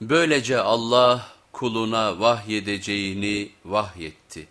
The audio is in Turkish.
Böylece Allah kuluna vahyedeceğini vahyetti.